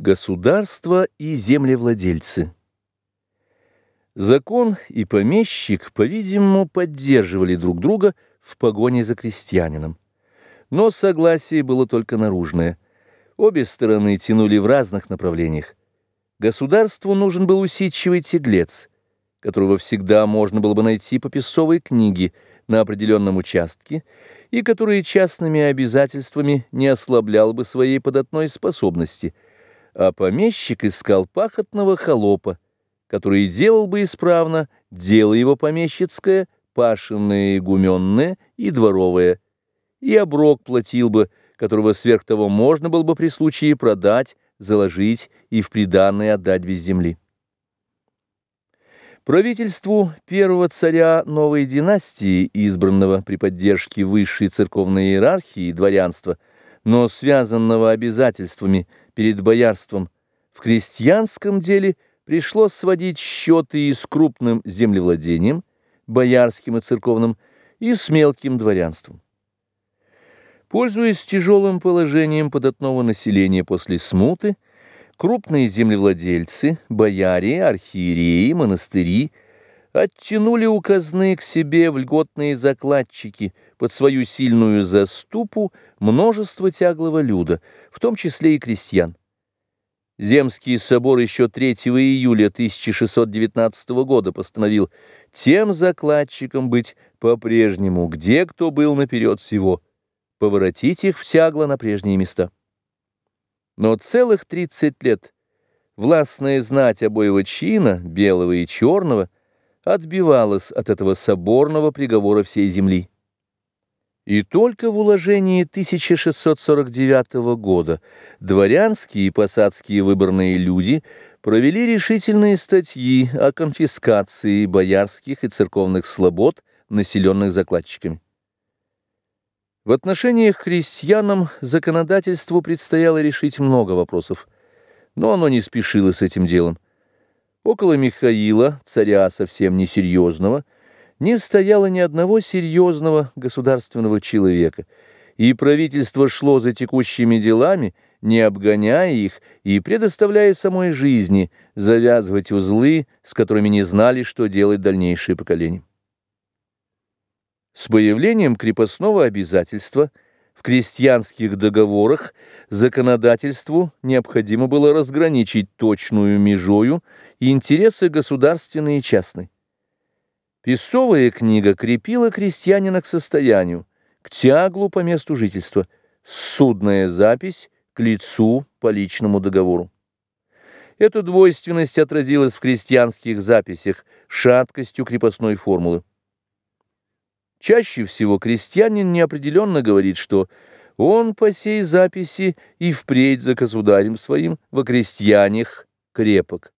Государство и землевладельцы Закон и помещик, по-видимому, поддерживали друг друга в погоне за крестьянином. Но согласие было только наружное. Обе стороны тянули в разных направлениях. Государству нужен был усидчивый теглец, которого всегда можно было бы найти по песовой книге на определенном участке, и который частными обязательствами не ослаблял бы своей податной способности – а помещик искал пахотного холопа, который делал бы исправно дело его помещицкое, пашенное, гуменное и дворовое, и оброк платил бы, которого сверх того можно было бы при случае продать, заложить и в приданное отдать без земли. Правительству первого царя новой династии, избранного при поддержке высшей церковной иерархии и дворянства, но связанного обязательствами перед боярством, в крестьянском деле пришлось сводить счеты и с крупным землевладением, боярским и церковным, и с мелким дворянством. Пользуясь тяжелым положением податного населения после смуты, крупные землевладельцы, бояре, архиереи, монастыри оттянули у казны к себе в льготные закладчики – под свою сильную заступу множество тяглого люда, в том числе и крестьян. Земский собор еще 3 июля 1619 года постановил тем закладчикам быть по-прежнему, где кто был наперед всего, поворотить их в тягло на прежние места. Но целых 30 лет властная знать обоего чина, белого и черного, отбивалась от этого соборного приговора всей земли. И только в уложении 1649 года дворянские и посадские выборные люди провели решительные статьи о конфискации боярских и церковных слобод, населенных закладчиками. В отношениях к крестьянам законодательству предстояло решить много вопросов, но оно не спешило с этим делом. Около Михаила, царя совсем несерьезного, не стояло ни одного серьезного государственного человека, и правительство шло за текущими делами, не обгоняя их и предоставляя самой жизни завязывать узлы, с которыми не знали, что делать дальнейшие поколения. С появлением крепостного обязательства в крестьянских договорах законодательству необходимо было разграничить точную межою интересы государственные и частные. Песовая книга крепила крестьянина к состоянию, к тяглу по месту жительства, судная запись к лицу по личному договору. Эта двойственность отразилась в крестьянских записях шаткостью крепостной формулы. Чаще всего крестьянин неопределенно говорит, что он по сей записи и впредь за государем своим во крестьянях крепок.